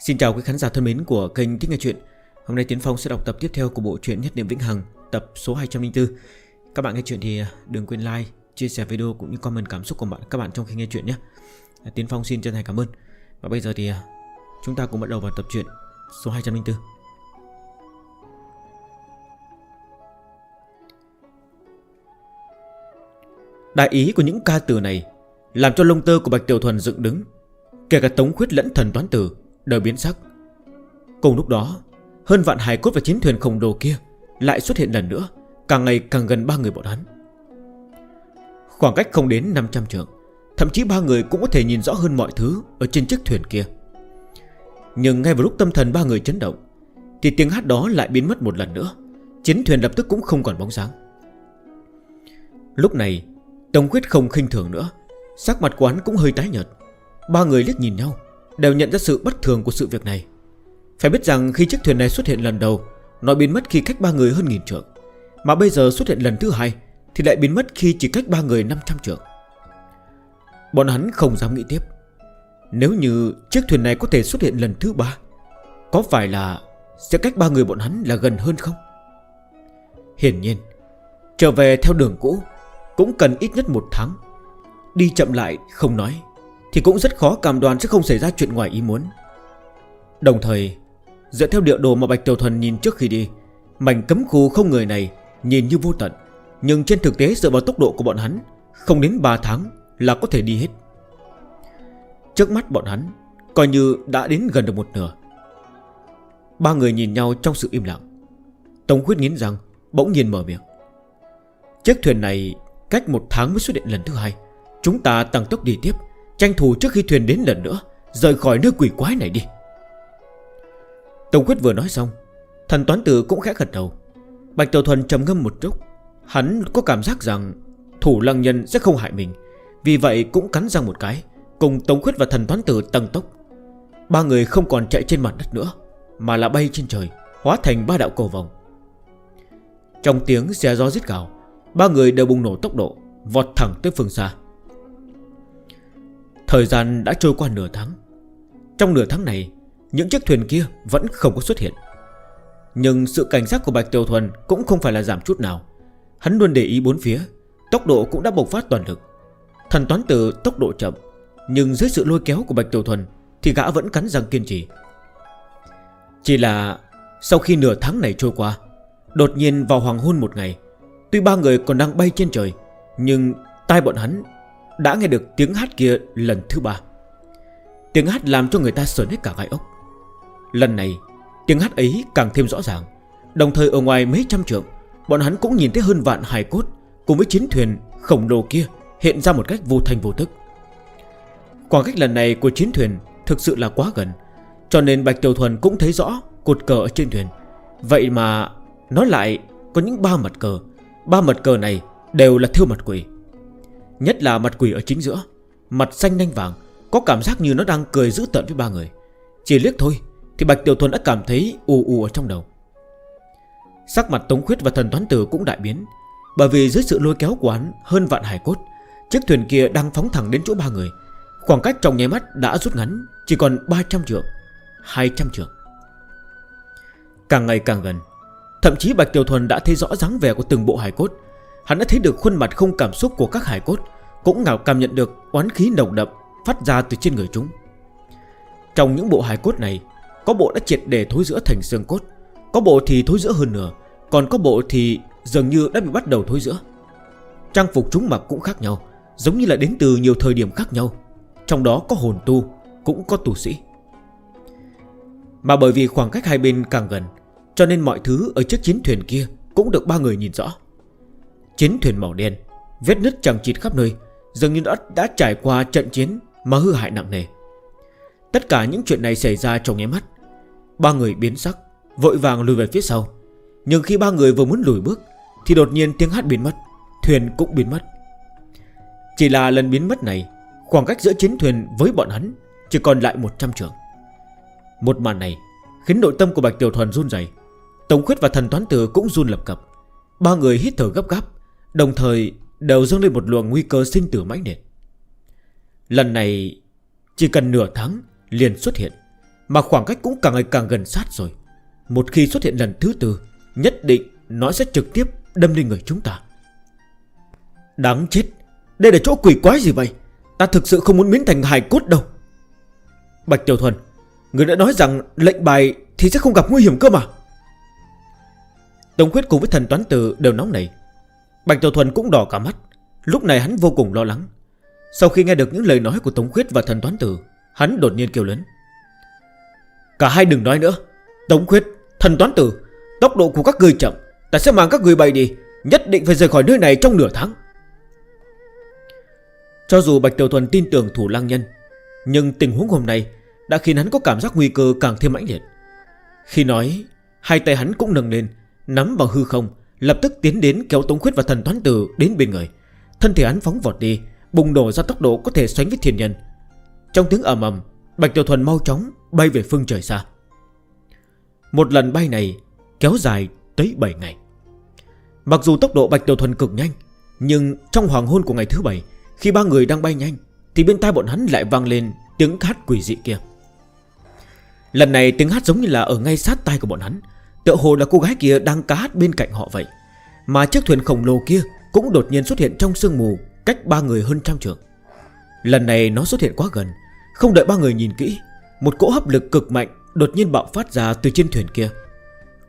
Xin chào quý khán giả thân mến của kênh Thích Nghe Chuyện. Hôm nay Tiến Phong sẽ đọc tập tiếp theo của bộ truyện Nhất Niệm Vĩnh Hằng tập số 204 Các bạn nghe chuyện thì à, đừng quên like, chia sẻ video cũng như comment cảm xúc của bạn các bạn trong khi nghe chuyện nhé. À, Tiến Phong xin chân thành cảm ơn. Và bây giờ thì à, chúng ta cùng bắt đầu vào tập truyện số 204 Đại ý của những ca từ này làm cho lông tơ của Bạch Tiểu Thuần dựng đứng Kể cả Tống Khuyết lẫn thần toán tử đời biến sắc. Cùng lúc đó Hơn vạn hài cốt và chiến thuyền khổng đồ kia Lại xuất hiện lần nữa Càng ngày càng gần ba người bọn hắn. Khoảng cách không đến 500 trượng, Thậm chí ba người cũng có thể nhìn rõ hơn mọi thứ Ở trên chiếc thuyền kia. Nhưng ngay vào lúc tâm thần ba người chấn động Thì tiếng hát đó lại biến mất một lần nữa Chiến thuyền lập tức cũng không còn bóng dáng. Lúc này Tống Quyết không khinh thường nữa Sắc mặt quán cũng hơi tái nhợt. Ba người liếc nhìn nhau Đều nhận ra sự bất thường của sự việc này. Phải biết rằng khi chiếc thuyền này xuất hiện lần đầu, Nó biến mất khi cách ba người hơn nghìn trượng. Mà bây giờ xuất hiện lần thứ hai, Thì lại biến mất khi chỉ cách ba người 500 trượng. Bọn hắn không dám nghĩ tiếp. Nếu như chiếc thuyền này có thể xuất hiện lần thứ ba, Có phải là Sẽ cách ba người bọn hắn là gần hơn không? Hiển nhiên, Trở về theo đường cũ Cũng cần ít nhất một tháng, Đi chậm lại không nói. Thì cũng rất khó cảm đoàn sẽ không xảy ra chuyện ngoài ý muốn. Đồng thời, Dựa theo địa đồ mà Bạch Tiểu Thuần nhìn trước khi đi, Mảnh cấm khu không người này Nhìn như vô tận, Nhưng trên thực tế dựa vào tốc độ của bọn hắn, Không đến 3 tháng là có thể đi hết. Trước mắt bọn hắn Coi như đã đến gần được một nửa. Ba người nhìn nhau trong sự im lặng. Tống khuyết nghiến rằng Bỗng nhiên mở miệng. Chiếc thuyền này cách một tháng mới xuất hiện lần thứ hai. Chúng ta tăng tốc đi tiếp. Tranh thủ trước khi thuyền đến lần nữa, Rời khỏi nơi quỷ quái này đi. Tổng quyết vừa nói xong, Thần toán tử cũng khẽ gật đầu. Bạch Tiểu Thuần trầm ngâm một chút Hắn có cảm giác rằng Thủ lăng nhân sẽ không hại mình, Vì vậy cũng cắn răng một cái, Cùng Tống quyết và thần toán tử tăng tốc. Ba người không còn chạy trên mặt đất nữa, Mà là bay trên trời, Hóa thành ba đạo cầu vòng Trong tiếng xe gió giết gào, Ba người đều bùng nổ tốc độ, Vọt thẳng tới phương xa. Thời gian đã trôi qua nửa tháng. Trong nửa tháng này, Những chiếc thuyền kia vẫn không có xuất hiện. Nhưng sự cảnh giác của Bạch Tiểu Thuần Cũng không phải là giảm chút nào. Hắn luôn để ý bốn phía, Tốc độ cũng đã bộc phát toàn lực. Thần toán từ tốc độ chậm, Nhưng dưới sự lôi kéo của Bạch Tiểu Thuần Thì gã vẫn cắn răng kiên trì. Chỉ là Sau khi nửa tháng này trôi qua, Đột nhiên vào hoàng hôn một ngày, Tuy ba người còn đang bay trên trời, Nhưng tai bọn hắn đã nghe được tiếng hát kia lần thứ ba. Tiếng hát làm cho người ta sờn hết cả gai ốc. Lần này, Tiếng hát ấy càng thêm rõ ràng. Đồng thời ở ngoài mấy trăm trượng, Bọn hắn cũng nhìn thấy hơn vạn hài cốt Cùng với chiến thuyền khổng lồ kia Hiện ra một cách vô thành vô tức. Khoảng cách lần này của chiến thuyền Thực sự là quá gần, Cho nên Bạch Tiểu Thuần cũng thấy rõ Cột cờ ở trên thuyền. Vậy mà nó lại có những ba mặt cờ. Ba mặt cờ này đều là thiêu mặt quỷ. Nhất là mặt quỷ ở chính giữa. Mặt xanh nanh vàng, Có cảm giác như nó đang cười dữ tận với ba người. Chỉ liếc thôi, Thì Bạch Tiểu Thuần đã cảm thấy ù ù ở trong đầu. Sắc mặt Tống Khuyết và Thần Toán Tử cũng đại biến, Bởi vì dưới sự lôi kéo của hắn Hơn vạn hải cốt, Chiếc thuyền kia đang phóng thẳng đến chỗ ba người. Khoảng cách trong nháy mắt đã rút ngắn, Chỉ còn 300 trượng 200 trượng. Càng ngày càng gần, Thậm chí Bạch Tiểu Thuần đã thấy rõ dáng vẻ của từng bộ hải cốt Hắn đã thấy được khuôn mặt không cảm xúc của các hải cốt, Cũng ngào cảm nhận được oán khí nồng đậm Phát ra từ trên người chúng. Trong những bộ hải cốt này, Có bộ đã triệt để thối giữa thành xương cốt, Có bộ thì thối giữa hơn nửa, Còn có bộ thì dường như đã bị bắt đầu thối giữa Trang phục chúng mặc cũng khác nhau, Giống như là đến từ nhiều thời điểm khác nhau. Trong đó có hồn tu, Cũng có tù sĩ. Mà bởi vì khoảng cách hai bên càng gần, Cho nên mọi thứ ở chiếc chiến thuyền kia Cũng được ba người nhìn rõ. Chiến thuyền màu đen Vết nứt chẳng chịt khắp nơi Dường như đã, đã trải qua trận chiến Mà hư hại nặng nề. Tất cả những chuyện này xảy ra trong nháy mắt. Ba người biến sắc Vội vàng lùi về phía sau. Nhưng khi ba người vừa muốn lùi bước Thì đột nhiên tiếng hát biến mất Thuyền cũng biến mất. Chỉ là lần biến mất này Khoảng cách giữa chiến thuyền với bọn hắn Chỉ còn lại 100 trường. Một màn này khiến nội tâm của Bạch Tiểu Thuần run dày tổng Khuyết và Thần Toán Tử cũng run lập cập. Ba người hít thở gấp gáp Đồng thời đều dâng lên một luồng nguy cơ sinh tử mãnh liệt. Lần này, Chỉ cần nửa tháng liền xuất hiện, Mà khoảng cách cũng càng ngày càng gần sát rồi. Một khi xuất hiện lần thứ tư, Nhất định nó sẽ trực tiếp đâm lên người chúng ta. Đáng chết, Đây là chỗ quỷ quái gì vậy? Ta thực sự không muốn biến thành hài cốt đâu. Bạch Tiểu Thuần, Người đã nói rằng lệnh bài thì sẽ không gặp nguy hiểm cơ mà. Tống Quyết cùng với thần toán tử đều nóng nảy. Bạch Tiểu Thuần cũng đỏ cả mắt. Lúc này hắn vô cùng lo lắng. Sau khi nghe được những lời nói của Tống Khuyết và Thần Toán Tử Hắn đột nhiên kêu lớn. Cả hai đừng nói nữa. Tống Khuyết, Thần Toán Tử Tốc độ của các người chậm. Ta sẽ mang các người bay đi. Nhất định phải rời khỏi nơi này trong nửa tháng. Cho dù Bạch Tiểu Thuần tin tưởng thủ lang nhân Nhưng tình huống hôm nay Đã khiến hắn có cảm giác nguy cơ càng thêm mãnh liệt. Khi nói Hai tay hắn cũng nâng lên Nắm vào hư không Lập tức tiến đến kéo Tống Khuyết và thần toán tử đến bên người. Thân thể hắn phóng vọt đi, Bùng nổ ra tốc độ có thể sánh với thiên nhân. Trong tiếng ầm ầm, Bạch Tiểu Thuần mau chóng bay về phương trời xa. Một lần bay này kéo dài tới 7 ngày. Mặc dù tốc độ Bạch Tiểu Thuần cực nhanh, Nhưng trong hoàng hôn của ngày thứ 7 Khi ba người đang bay nhanh, Thì bên tai bọn hắn lại vang lên tiếng hát quỷ dị kia. Lần này tiếng hát giống như là ở ngay sát tai của bọn hắn Tựa hồ là cô gái kia đang cá hát bên cạnh họ vậy. Mà chiếc thuyền khổng lồ kia Cũng đột nhiên xuất hiện trong sương mù Cách ba người hơn trăm trường Lần này nó xuất hiện quá gần, Không đợi ba người nhìn kỹ, Một cỗ hấp lực cực mạnh đột nhiên bạo phát ra từ trên thuyền kia.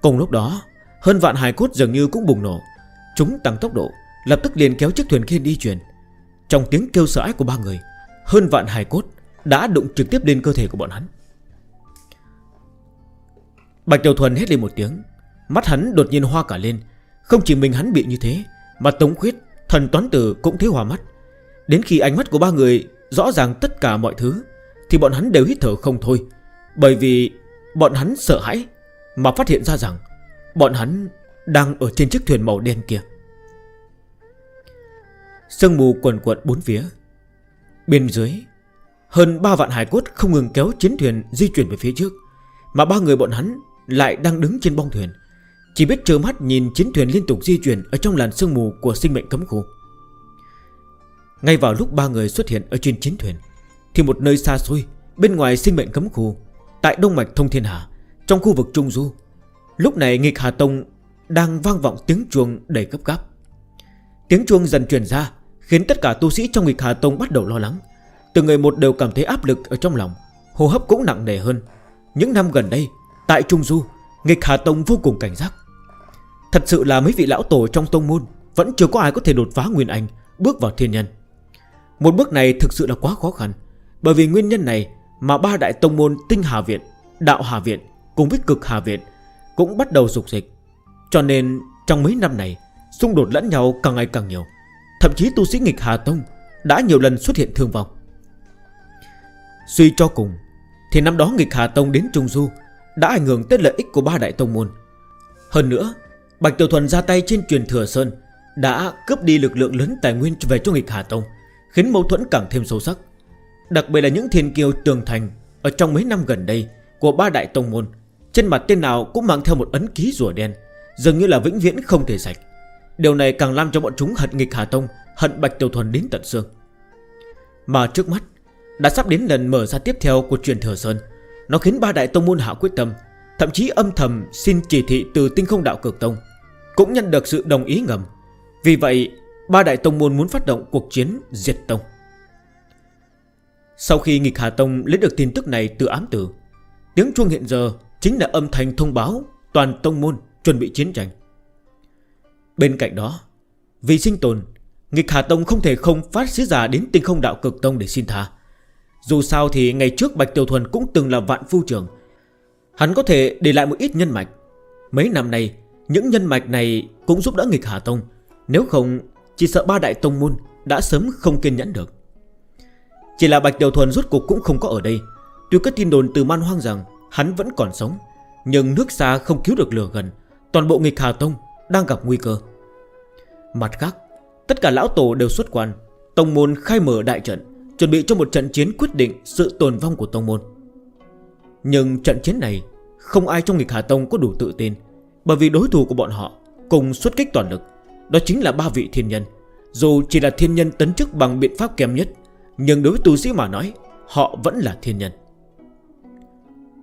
Cùng lúc đó, Hơn vạn hài cốt dường như cũng bùng nổ. Chúng tăng tốc độ, Lập tức liền kéo chiếc thuyền kia đi chuyển. Trong tiếng kêu sợ của ba người, Hơn vạn hài cốt đã đụng trực tiếp lên cơ thể của bọn hắn. Bạch Tiểu Thuần hét lên một tiếng. Mắt hắn đột nhiên hoa cả lên. Không chỉ mình hắn bị như thế Mà Tống Khuyết, thần toán tử cũng thấy hoa mắt. Đến khi ánh mắt của ba người Rõ ràng tất cả mọi thứ Thì bọn hắn đều hít thở không thôi. Bởi vì bọn hắn sợ hãi Mà phát hiện ra rằng Bọn hắn đang ở trên chiếc thuyền màu đen kia. Sương mù quần quận bốn phía. Bên dưới Hơn 3 vạn hải cốt không ngừng kéo chiến thuyền di chuyển về phía trước Mà ba người bọn hắn lại đang đứng trên bong thuyền. Chỉ biết trơ mắt nhìn chiến thuyền liên tục di chuyển Ở trong làn sương mù của sinh mệnh cấm khu. Ngay vào lúc ba người xuất hiện ở trên chiến thuyền, Thì một nơi xa xôi, Bên ngoài sinh mệnh cấm khu, Tại Đông Mạch Thông Thiên Hà, Trong khu vực Trung Du, Lúc này nghịch Hà Tông đang vang vọng tiếng chuông đầy cấp gáp. Tiếng chuông dần truyền ra, Khiến tất cả tu sĩ trong nghịch Hà Tông bắt đầu lo lắng. Từng người một đều cảm thấy áp lực ở trong lòng, Hô hấp cũng nặng nề hơn. Những năm gần đây Tại Trung Du Nghịch Hà Tông vô cùng cảnh giác. Thật sự là mấy vị lão tổ trong tông môn Vẫn chưa có ai có thể đột phá Nguyên Anh Bước vào thiên nhân. Một bước này thực sự là quá khó khăn Bởi vì nguyên nhân này mà ba đại tông môn Tinh Hà Viện, Đạo Hà Viện Cùng với Cực Hà Viện Cũng bắt đầu dục dịch Cho nên trong mấy năm này Xung đột lẫn nhau càng ngày càng nhiều Thậm chí tu sĩ nghịch Hà Tông Đã nhiều lần xuất hiện thương vong. Suy cho cùng Thì năm đó nghịch Hà Tông đến Trung Du đã ảnh hưởng tới lợi ích của ba đại tông môn. Hơn nữa, Bạch Tiểu Thuần ra tay trên truyền thừa Sơn Đã cướp đi lực lượng lớn tài nguyên về cho nghịch Hà Tông, Khiến mâu thuẫn càng thêm sâu sắc. Đặc biệt là những thiên kiêu tường thành Ở trong mấy năm gần đây Của ba đại tông môn, Trên mặt tên nào cũng mang theo một ấn ký rùa đen, Dường như là vĩnh viễn không thể sạch. Điều này càng làm cho bọn chúng hận nghịch Hà Tông, Hận Bạch Tiểu Thuần đến tận xương. Mà trước mắt, Đã sắp đến lần mở ra tiếp theo của truyền thừa Sơn nó khiến ba đại tông môn hạ quyết tâm, Thậm chí âm thầm xin chỉ thị từ tinh không đạo cực tông, Cũng nhận được sự đồng ý ngầm. Vì vậy, ba đại tông môn muốn phát động cuộc chiến diệt tông. Sau khi nghịch Hà Tông lấy được tin tức này từ ám tử, Tiếng chuông hiện giờ chính là âm thanh thông báo toàn tông môn chuẩn bị chiến tranh. Bên cạnh đó, Vì sinh tồn, Nghịch Hà Tông không thể không phát sứ giả đến tinh không đạo cực tông để xin tha. Dù sao thì ngày trước Bạch Tiểu Thuần cũng từng là vạn phu trưởng. Hắn có thể để lại một ít nhân mạch. Mấy năm nay, Những nhân mạch này cũng giúp đỡ nghịch Hà Tông. Nếu không, Chỉ sợ ba đại tông môn Đã sớm không kiên nhẫn được. Chỉ là Bạch Tiểu Thuần rút cuộc cũng không có ở đây. Tuy có tin đồn từ man hoang rằng Hắn vẫn còn sống, Nhưng nước xa không cứu được lửa gần. Toàn bộ nghịch Hà Tông đang gặp nguy cơ. Mặt khác, Tất cả lão tổ đều xuất quan. Tông môn khai mở đại trận. Chuẩn bị cho một trận chiến quyết định sự tồn vong của Tông Môn. Nhưng trận chiến này, Không ai trong nghịch Hà Tông có đủ tự tin, Bởi vì đối thủ của bọn họ Cùng xuất kích toàn lực, Đó chính là ba vị thiên nhân. Dù chỉ là thiên nhân tấn chức bằng biện pháp kém nhất, Nhưng đối với tu sĩ mà nói, Họ vẫn là thiên nhân.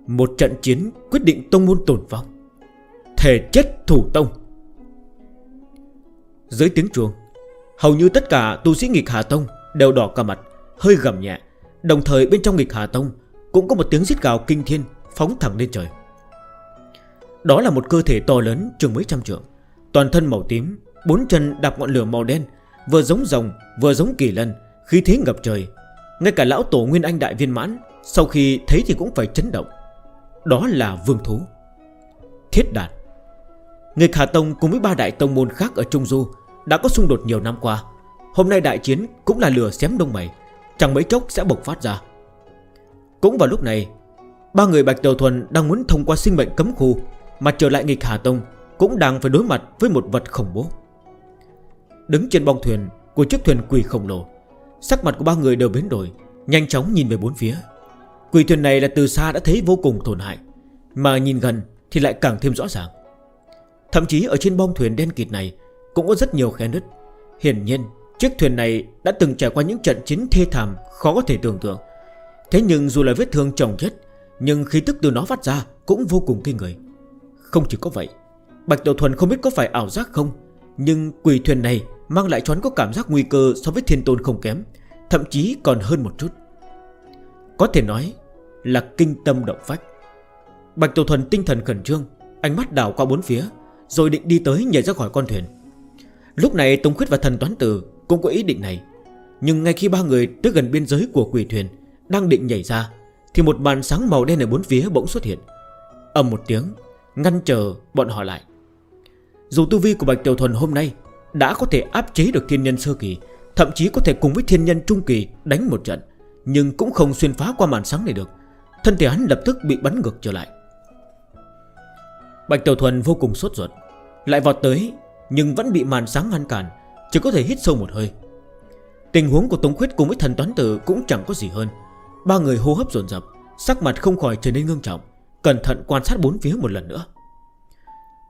Một trận chiến quyết định Tông Môn tồn vong. Thể chết thủ Tông. Dưới tiếng chuông, Hầu như tất cả tu sĩ nghịch Hà Tông đều đỏ cả mặt hơi gầm nhẹ. Đồng thời bên trong nghịch Hà Tông Cũng có một tiếng giết gào kinh thiên Phóng thẳng lên trời. Đó là một cơ thể to lớn, chừng mấy trăm trượng, Toàn thân màu tím, Bốn chân đạp ngọn lửa màu đen, Vừa giống rồng, vừa giống kỳ lân khi thế ngập trời. Ngay cả lão tổ Nguyên Anh Đại Viên Mãn, Sau khi thấy thì cũng phải chấn động. Đó là vương thú. Thiết đạt. Nghịch Hà Tông cùng với ba đại tông môn khác ở Trung Du Đã có xung đột nhiều năm qua. Hôm nay đại chiến cũng là lửa xém đông mày. Chẳng mấy chốc sẽ bộc phát ra. Cũng vào lúc này, Ba người Bạch Đầu Thuần đang muốn thông qua sinh mệnh cấm khu Mà trở lại nghịch Hà Tông Cũng đang phải đối mặt với một vật khổng bố. Đứng trên bong thuyền Của chiếc thuyền quỷ khổng lồ, Sắc mặt của ba người đều biến đổi, Nhanh chóng nhìn về bốn phía. Quỷ thuyền này là từ xa đã thấy vô cùng tổn hại, Mà nhìn gần thì lại càng thêm rõ ràng. Thậm chí ở trên bong thuyền đen kịt này Cũng có rất nhiều khe nứt. Hiển nhiên Chiếc thuyền này đã từng trải qua những trận chiến thê thảm Khó có thể tưởng tượng. Thế nhưng dù là vết thương chồng chết, Nhưng khí tức từ nó phát ra cũng vô cùng kinh người. Không chỉ có vậy, Bạch Đầu Thuần không biết có phải ảo giác không, Nhưng quỷ thuyền này mang lại cho hắn có cảm giác nguy cơ so với thiên tôn không kém, Thậm chí còn hơn một chút. Có thể nói là kinh tâm động phách. Bạch Tổ Thuần tinh thần khẩn trương, Ánh mắt đảo qua bốn phía, Rồi định đi tới nhảy ra khỏi con thuyền. Lúc này Tống Khuyết và thần toán tử cũng có ý định này. Nhưng ngay khi ba người tới gần biên giới của quỷ thuyền Đang định nhảy ra, Thì một màn sáng màu đen ở bốn phía bỗng xuất hiện. Âm một tiếng, Ngăn chờ bọn họ lại. Dù tu vi của Bạch Tiểu Thuần hôm nay Đã có thể áp chế được thiên nhân sơ kỳ, Thậm chí có thể cùng với thiên nhân trung kỳ Đánh một trận, Nhưng cũng không xuyên phá qua màn sáng này được. Thân thể hắn lập tức bị bắn ngược trở lại. Bạch Tiểu Thuần vô cùng sốt ruột. Lại vọt tới, Nhưng vẫn bị màn sáng ngăn cản. Chỉ có thể hít sâu một hơi. Tình huống của Tống Khuyết cùng với thần toán tử cũng chẳng có gì hơn. Ba người hô hấp dồn dập, Sắc mặt không khỏi trở nên ngưng trọng, Cẩn thận quan sát bốn phía một lần nữa.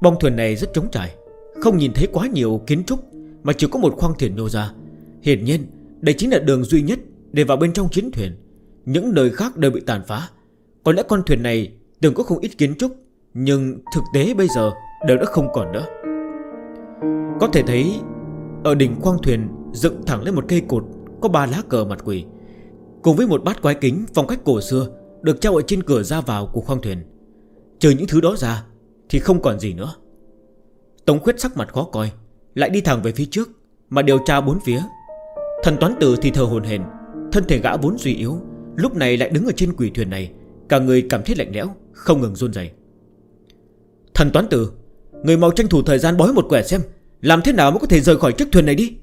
Bong thuyền này rất trống trải, Không nhìn thấy quá nhiều kiến trúc, Mà chỉ có một khoang thuyền nhô ra. Hiển nhiên, đây chính là đường duy nhất Để vào bên trong chiến thuyền. Những nơi khác đều bị tàn phá. Có lẽ con thuyền này từng có không ít kiến trúc, Nhưng thực tế bây giờ đều đã không còn nữa. Có thể thấy ở đỉnh khoang thuyền, dựng thẳng lên một cây cột, Có ba lá cờ mặt quỷ. Cùng với một bát quái kính phong cách cổ xưa, Được treo ở trên cửa ra vào của khoang thuyền. Trừ những thứ đó ra, Thì không còn gì nữa. Tống khuyết sắc mặt khó coi, Lại đi thẳng về phía trước, Mà điều tra bốn phía. Thần toán tử thì thờ hồn hền Thân thể gã vốn suy yếu, Lúc này lại đứng ở trên quỷ thuyền này, Cả người cảm thấy lạnh lẽo, Không ngừng run dày Thần toán tử, Người mau tranh thủ thời gian bói một quẻ xem làm thế nào mới có thể rời khỏi chiếc thuyền này đi?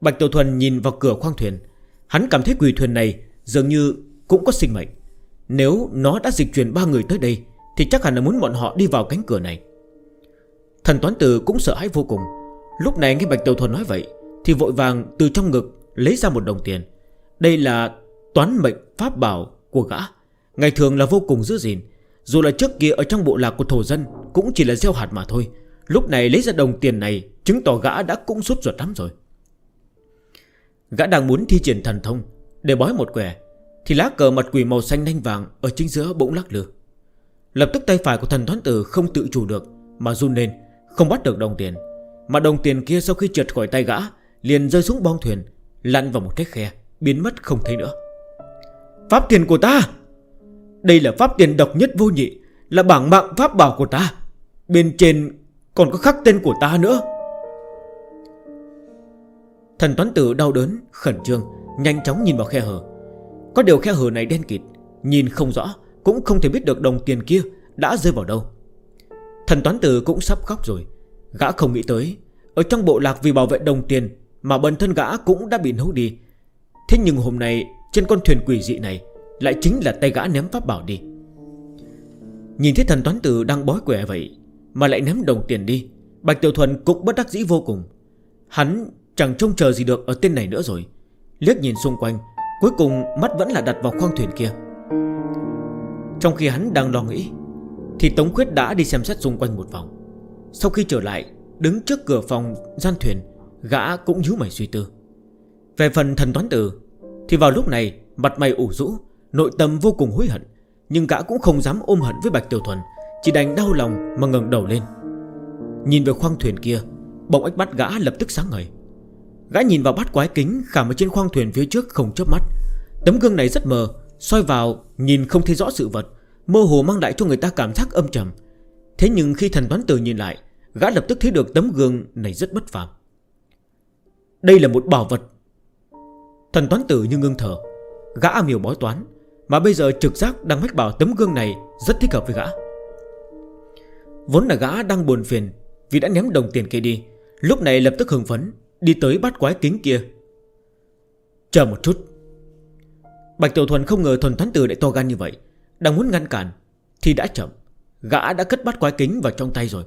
Bạch Tiểu Thuần nhìn vào cửa khoang thuyền. Hắn cảm thấy quỷ thuyền này Dường như cũng có sinh mệnh. Nếu nó đã dịch chuyển ba người tới đây, Thì chắc hẳn là muốn bọn họ đi vào cánh cửa này. Thần Toán Tử cũng sợ hãi vô cùng. Lúc này nghe Bạch Tiểu Thuần nói vậy, Thì vội vàng từ trong ngực Lấy ra một đồng tiền. Đây là toán mệnh pháp bảo của gã. Ngày thường là vô cùng giữ gìn. Dù là trước kia ở trong bộ lạc của thổ dân, Cũng chỉ là gieo hạt mà thôi. Lúc này lấy ra đồng tiền này, Chứng tỏ gã đã cũng sốt ruột lắm rồi. Gã đang muốn thi triển thần thông Để bói một quẻ, Thì lá cờ mặt quỷ màu xanh nanh vàng Ở chính giữa bỗng lắc lư. Lập tức tay phải của thần thoán tử không tự chủ được, Mà run lên, không bắt được đồng tiền. Mà đồng tiền kia sau khi trượt khỏi tay gã, Liền rơi xuống bong thuyền, Lặn vào một cái khe, Biến mất không thấy nữa. Pháp tiền của ta! Đây là pháp tiền độc nhất vô nhị, Là bảng mạng pháp bảo của ta. Bên trên còn có khắc tên của ta nữa. Thần toán tử đau đớn, Khẩn trương, Nhanh chóng nhìn vào khe hở. Có điều khe hở này đen kịt, Nhìn không rõ, Cũng không thể biết được đồng tiền kia Đã rơi vào đâu. Thần toán tử cũng sắp khóc rồi. Gã không nghĩ tới, Ở trong bộ lạc vì bảo vệ đồng tiền Mà bản thân gã cũng đã bị nấu đi. Thế nhưng hôm nay, Trên con thuyền quỷ dị này Lại chính là tay gã ném pháp bảo đi. Nhìn thấy thần toán tử đang bói quẻ vậy mà lại ném đồng tiền đi. Bạch Tiểu Thuần cũng bất đắc dĩ vô cùng. Hắn chẳng trông chờ gì được ở tên này nữa rồi. Liếc nhìn xung quanh, Cuối cùng mắt vẫn là đặt vào khoang thuyền kia. Trong khi hắn đang lo nghĩ, Thì Tống Khuyết đã đi xem xét xung quanh một vòng. Sau khi trở lại, Đứng trước cửa phòng gian thuyền, Gã cũng nhú mày suy tư. Về phần thần toán tử, Thì vào lúc này, mặt mày ủ rũ, Nội tâm vô cùng hối hận, Nhưng gã cũng không dám ôm hận với Bạch Tiểu Thuần. Chỉ đành đau lòng mà ngẩng đầu lên. Nhìn về khoang thuyền kia Bỗng ách bắt gã lập tức sáng ngời. Gã nhìn vào bát quái kính khảm ở trên khoang thuyền phía trước không chớp mắt. Tấm gương này rất mờ, soi vào nhìn không thấy rõ sự vật, Mơ hồ mang lại cho người ta cảm giác âm trầm. Thế nhưng khi thần toán tử nhìn lại, Gã lập tức thấy được tấm gương này rất bất phàm. Đây là một bảo vật. Thần toán tử như ngưng thở. Gã am hiểu bói toán, Mà bây giờ trực giác đang mách bảo tấm gương này Rất thích hợp với gã. Vốn là gã đang buồn phiền Vì đã ném đồng tiền kia đi, Lúc này lập tức hưng phấn, Đi tới bát quái kính kia. Chờ một chút. Bạch Tiểu Thuần không ngờ Thuần Thánh Tử lại to gan như vậy, Đang muốn ngăn cản Thì đã chậm, Gã đã cất bát quái kính vào trong tay rồi.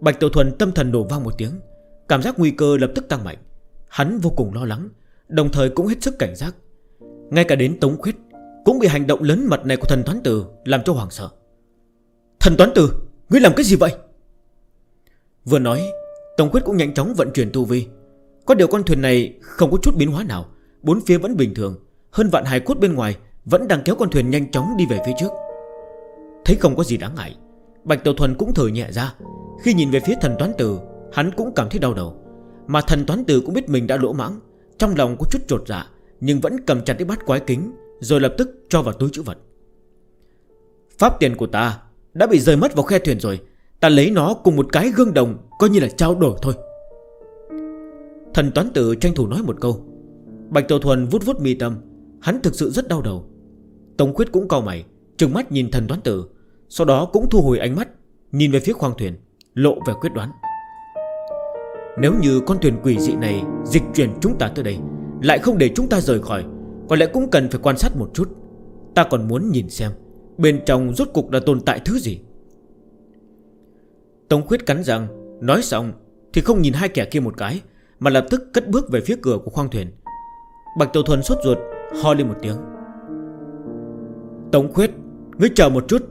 Bạch Tiểu Thuần tâm thần đổ vang một tiếng, Cảm giác nguy cơ lập tức tăng mạnh. Hắn vô cùng lo lắng, Đồng thời cũng hết sức cảnh giác. Ngay cả đến Tống Khuyết Cũng bị hành động lớn mật này của thần toán tử Làm cho hoàng sợ. Thần toán tử! Ngươi làm cái gì vậy? Vừa nói Tổng quyết cũng nhanh chóng vận chuyển tu vi. Có điều con thuyền này không có chút biến hóa nào. Bốn phía vẫn bình thường. Hơn vạn hài cốt bên ngoài Vẫn đang kéo con thuyền nhanh chóng đi về phía trước. Thấy không có gì đáng ngại, Bạch tàu Thuần cũng thở nhẹ ra. Khi nhìn về phía thần toán tử, Hắn cũng cảm thấy đau đầu. Mà thần toán tử cũng biết mình đã lỗ mãng, Trong lòng có chút trột dạ Nhưng vẫn cầm chặt cái bát quái kính, Rồi lập tức cho vào túi chữ vật. Pháp tiền của ta đã bị rơi mất vào khe thuyền rồi. Ta lấy nó cùng một cái gương đồng, Coi như là trao đổi thôi. Thần toán tử tranh thủ nói một câu. Bạch Tổ Thuần vút vút mi tâm. Hắn thực sự rất đau đầu. Tống khuyết cũng cao mày, Trừng mắt nhìn thần toán tử, Sau đó cũng thu hồi ánh mắt, Nhìn về phía khoang thuyền, Lộ về quyết đoán. Nếu như con thuyền quỷ dị này Dịch chuyển chúng ta tới đây, Lại không để chúng ta rời khỏi, Có lẽ cũng cần phải quan sát một chút. Ta còn muốn nhìn xem. Bên trong rốt cục là tồn tại thứ gì? Tống khuyết cắn rằng Nói xong thì không nhìn hai kẻ kia một cái, Mà lập tức cất bước về phía cửa của khoang thuyền. Bạch Tiểu Thuần sốt ruột, Ho lên một tiếng. Tống khuyết, Ngươi chờ một chút.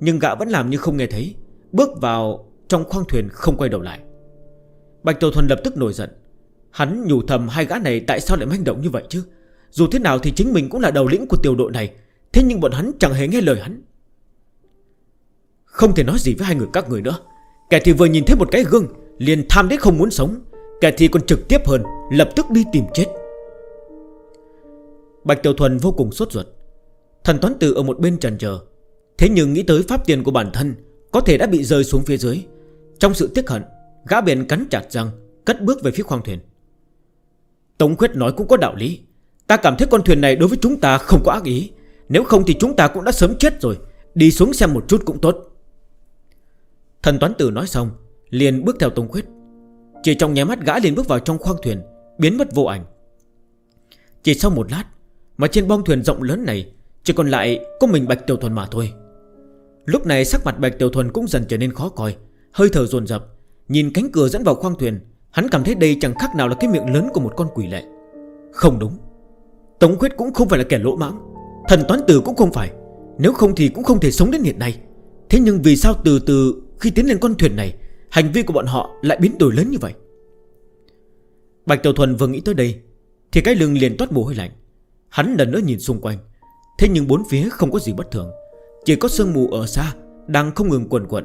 Nhưng gã vẫn làm như không nghe thấy, Bước vào trong khoang thuyền không quay đầu lại. Bạch Tiểu Thuần lập tức nổi giận. Hắn nhủ thầm hai gã này tại sao lại manh động như vậy chứ? Dù thế nào thì chính mình cũng là đầu lĩnh của tiểu đội này Thế nhưng bọn hắn chẳng hề nghe lời hắn. Không thể nói gì với hai người các người nữa. Kẻ thì vừa nhìn thấy một cái gương, Liền tham đến không muốn sống. Kẻ thì còn trực tiếp hơn, Lập tức đi tìm chết. Bạch Tiểu Thuần vô cùng sốt ruột. Thần Toán Tử ở một bên trần chờ. Thế nhưng nghĩ tới pháp tiền của bản thân, Có thể đã bị rơi xuống phía dưới. Trong sự tiếc hận, Gã biển cắn chặt răng, Cất bước về phía khoang thuyền. Tống Khuyết nói cũng có đạo lý. Ta cảm thấy con thuyền này đối với chúng ta không có ác ý. Nếu không thì chúng ta cũng đã sớm chết rồi. Đi xuống xem một chút cũng tốt. Thần toán tử nói xong, Liền bước theo Tông Khuyết. Chỉ trong nháy mắt gã liền bước vào trong khoang thuyền, Biến mất vô ảnh. Chỉ sau một lát, Mà trên bong thuyền rộng lớn này, Chỉ còn lại có mình Bạch Tiểu Thuần mà thôi. Lúc này sắc mặt Bạch Tiểu Thuần cũng dần trở nên khó coi, Hơi thở dồn dập. Nhìn cánh cửa dẫn vào khoang thuyền, Hắn cảm thấy đây chẳng khác nào là cái miệng lớn của một con quỷ lệ. Không đúng. Tống Khuyết cũng không phải là kẻ lỗ mãng. Thần toán tử cũng không phải. Nếu không thì cũng không thể sống đến hiện nay. Thế nhưng vì sao từ từ khi tiến lên con thuyền này, Hành vi của bọn họ lại biến đổi lớn như vậy? Bạch Tiểu Thuần vừa nghĩ tới đây, Thì cái lưng liền toát mồ hôi lạnh. Hắn lần nữa nhìn xung quanh. Thế nhưng bốn phía không có gì bất thường. Chỉ có sương mù ở xa, Đang không ngừng quần quận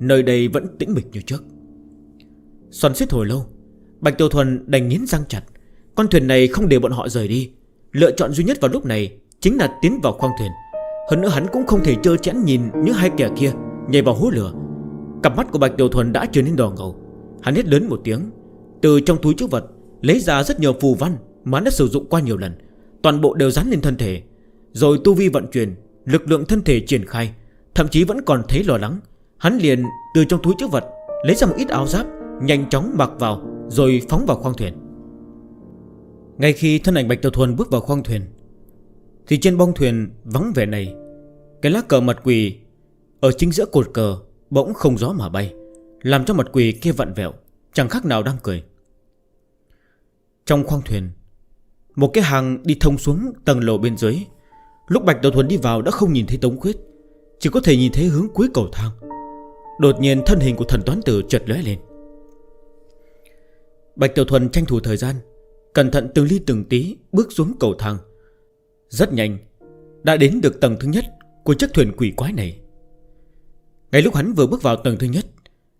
Nơi đây vẫn tĩnh mịch như trước. Xoắn xít hồi lâu, Bạch Tiểu Thuần đành nghiến răng chặt. Con thuyền này không để bọn họ rời đi. Lựa chọn duy nhất vào lúc này Chính là tiến vào khoang thuyền. Hơn nữa hắn cũng không thể trơ chẽn nhìn những hai kẻ kia, Nhảy vào hố lửa. Cặp mắt của Bạch Tiểu Thuần đã trở nên đỏ ngầu. Hắn hét lớn một tiếng, Từ trong túi chức vật, Lấy ra rất nhiều phù văn Mà hắn đã sử dụng qua nhiều lần, Toàn bộ đều dán lên thân thể. Rồi tu vi vận chuyển, Lực lượng thân thể triển khai, Thậm chí vẫn còn thấy lo lắng. Hắn liền từ trong túi chức vật Lấy ra một ít áo giáp, Nhanh chóng mặc vào, Rồi phóng vào khoang thuyền. Ngay khi thân ảnh Bạch Tiểu Thuần bước vào khoang thuyền thì trên bông thuyền vắng vẻ này, Cái lá cờ mặt quỷ Ở chính giữa cột cờ bỗng không gió mà bay, Làm cho mặt quỷ kia vặn vẹo, Chẳng khác nào đang cười. Trong khoang thuyền, Một cái hàng đi thông xuống tầng lầu bên dưới. Lúc Bạch Đầu Thuần đi vào đã không nhìn thấy Tống Khuyết, Chỉ có thể nhìn thấy hướng cuối cầu thang. Đột nhiên thân hình của thần toán tử chợt lóe lên. Bạch Tiểu Thuần tranh thủ thời gian, Cẩn thận từng ly từng tí bước xuống cầu thang. Rất nhanh, Đã đến được tầng thứ nhất của chiếc thuyền quỷ quái này. Ngay lúc hắn vừa bước vào tầng thứ nhất,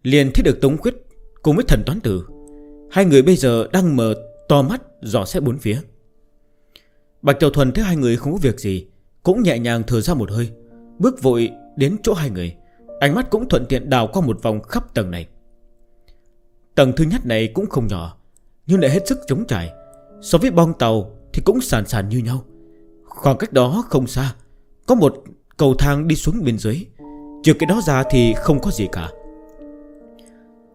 Liền thấy được Tống Khuyết Cùng với thần toán tử. Hai người bây giờ đang mở to mắt Dò xét bốn phía. Bạch Tiểu Thuần thấy hai người không có việc gì, Cũng nhẹ nhàng thở ra một hơi, Bước vội đến chỗ hai người. Ánh mắt cũng thuận tiện đào qua một vòng khắp tầng này. Tầng thứ nhất này cũng không nhỏ, Nhưng lại hết sức chống trải. So với bong tàu thì cũng sàn sàn như nhau. Khoảng cách đó không xa, Có một cầu thang đi xuống bên dưới. Trừ cái đó ra thì không có gì cả.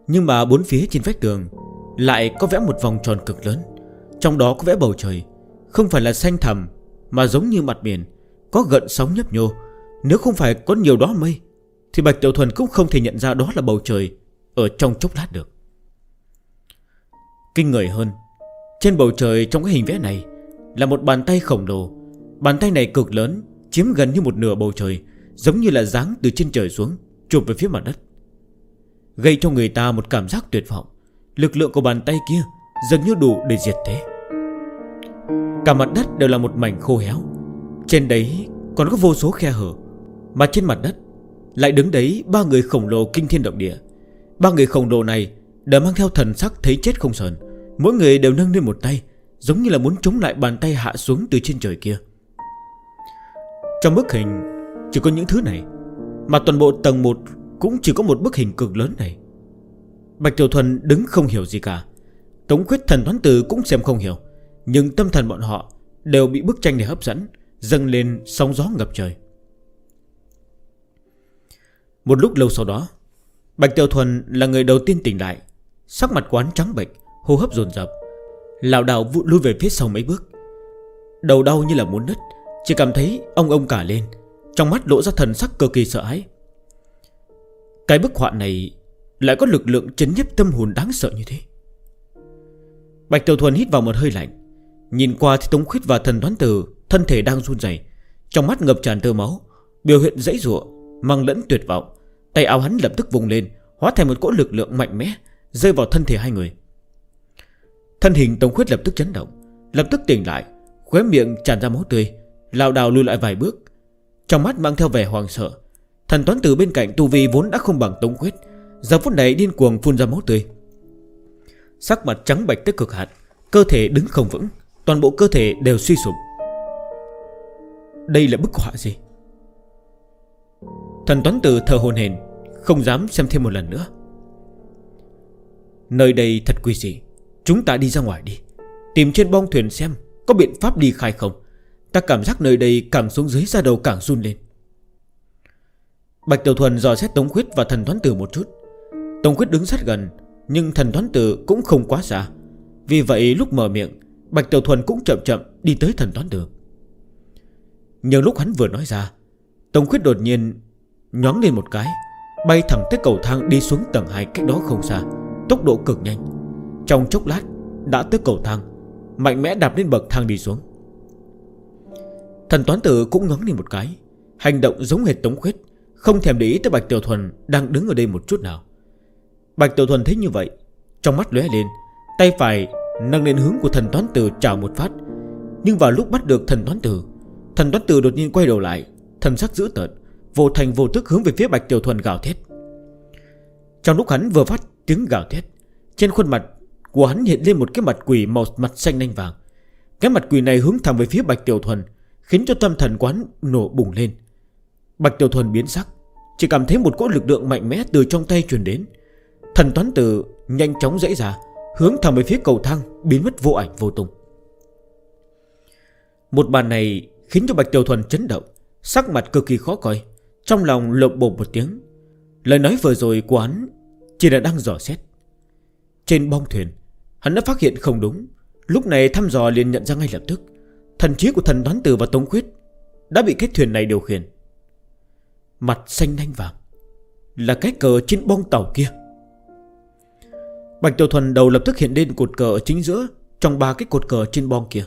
Nhưng mà bốn phía trên vách tường Lại có vẽ một vòng tròn cực lớn. Trong đó có vẽ bầu trời. Không phải là xanh thầm Mà giống như mặt biển, Có gợn sóng nhấp nhô. Nếu không phải có nhiều đó mây, Thì Bạch Tiểu Thuần cũng không thể nhận ra đó là bầu trời Ở trong chốc lát được. Kinh người hơn, Trên bầu trời trong cái hình vẽ này Là một bàn tay khổng lồ Bàn tay này cực lớn, Chiếm gần như một nửa bầu trời, Giống như là dáng từ trên trời xuống, Chụp về phía mặt đất. Gây cho người ta một cảm giác tuyệt vọng. Lực lượng của bàn tay kia Dường như đủ để diệt thế. Cả mặt đất đều là một mảnh khô héo. Trên đấy còn có vô số khe hở, Mà trên mặt đất Lại đứng đấy ba người khổng lồ kinh thiên động địa. Ba người khổng lồ này Đã mang theo thần sắc thấy chết không sờn. Mỗi người đều nâng lên một tay, Giống như là muốn chống lại bàn tay hạ xuống từ trên trời kia. Trong bức hình, chỉ có những thứ này, Mà toàn bộ tầng 1 Cũng chỉ có một bức hình cực lớn này. Bạch Tiểu Thuần đứng không hiểu gì cả. Tống khuyết thần toán tử cũng xem không hiểu, Nhưng tâm thần bọn họ Đều bị bức tranh này hấp dẫn, Dâng lên sóng gió ngập trời. Một lúc lâu sau đó, Bạch Tiểu Thuần là người đầu tiên tỉnh lại, Sắc mặt quán trắng bệch, Hô hấp dồn dập. Lào đảo vụ lui về phía sau mấy bước. Đầu đau như là muốn nứt chỉ cảm thấy ông ông cả lên, Trong mắt lộ ra thần sắc cực kỳ sợ hãi. Cái bức họa này Lại có lực lượng chấn nhấp tâm hồn đáng sợ như thế. Bạch Tiểu Thuần hít vào một hơi lạnh, Nhìn qua thì Tống Khuyết và thần đoán từ Thân thể đang run dày Trong mắt ngập tràn tơ máu, Biểu hiện dãy rụa, Mang lẫn tuyệt vọng. Tay áo hắn lập tức vùng lên, Hóa thành một cỗ lực lượng mạnh mẽ, Rơi vào thân thể hai người. Thân hình Tống Khuyết lập tức chấn động, Lập tức tỉnh lại, Khóe miệng tràn ra máu tươi Lào đào lùi lại vài bước. Trong mắt mang theo vẻ hoàng sợ Thần toán tử bên cạnh tu vi vốn đã không bằng tống quyết, Giờ phút này điên cuồng phun ra máu tươi. Sắc mặt trắng bạch tới cực hạn Cơ thể đứng không vững Toàn bộ cơ thể đều suy sụp. Đây là bức họa gì? Thần toán tử thờ hồn hền Không dám xem thêm một lần nữa. Nơi đây thật quỷ gì Chúng ta đi ra ngoài đi Tìm trên bong thuyền xem Có biện pháp đi khai không. Ta cảm giác nơi đây càng xuống dưới ra đầu càng run lên. Bạch Tiểu Thuần dò xét Tống Khuyết và Thần Toán Tử một chút. Tống Khuyết đứng rất gần, Nhưng Thần Toán Tử cũng không quá xa. Vì vậy lúc mở miệng, Bạch Tiểu Thuần cũng chậm chậm đi tới Thần Toán Tử. Nhưng lúc hắn vừa nói ra, Tống Khuyết đột nhiên nhón lên một cái, Bay thẳng tới cầu thang đi xuống tầng 2 cách đó không xa, Tốc độ cực nhanh. Trong chốc lát, đã tới cầu thang, Mạnh mẽ đạp lên bậc thang đi xuống. Thần toán tử cũng ngóng lên một cái, Hành động giống hệt tống khuyết, Không thèm để ý tới Bạch Tiểu Thuần Đang đứng ở đây một chút nào. Bạch Tiểu Thuần thấy như vậy, Trong mắt lóe lên, Tay phải nâng lên hướng của thần toán tử chào một phát. Nhưng vào lúc bắt được thần toán tử, Thần toán tử đột nhiên quay đầu lại, Thần sắc dữ tợn, Vô thành vô tức hướng về phía Bạch Tiểu Thuần gào thét. Trong lúc hắn vừa phát tiếng gào thét, Trên khuôn mặt của hắn hiện lên một cái mặt quỷ màu mặt xanh nanh vàng. Cái mặt quỷ này hướng thẳng về phía Bạch Tiểu Thuần Khiến cho tâm thần quán nổ bùng lên. Bạch Tiểu Thuần biến sắc, Chỉ cảm thấy một cỗ lực lượng mạnh mẽ từ trong tay truyền đến. Thần toán tử nhanh chóng dễ ra, Hướng thẳng về phía cầu thang, Biến mất vô ảnh vô tung. Một bàn này khiến cho Bạch Tiểu Thuần chấn động, Sắc mặt cực kỳ khó coi, Trong lòng lộp bộp một tiếng. Lời nói vừa rồi của hắn Chỉ là đang dò xét. Trên bong thuyền, Hắn đã phát hiện không đúng, Lúc này thăm dò liền nhận ra ngay lập tức. Thần trí của thần đoán tử và tống khuyết Đã bị cái thuyền này điều khiển. Mặt xanh nanh vàng Là cái cờ trên bong tàu kia. Bạch Tiểu Thuần đầu lập tức hiện lên cột cờ ở chính giữa Trong ba cái cột cờ trên bong kia.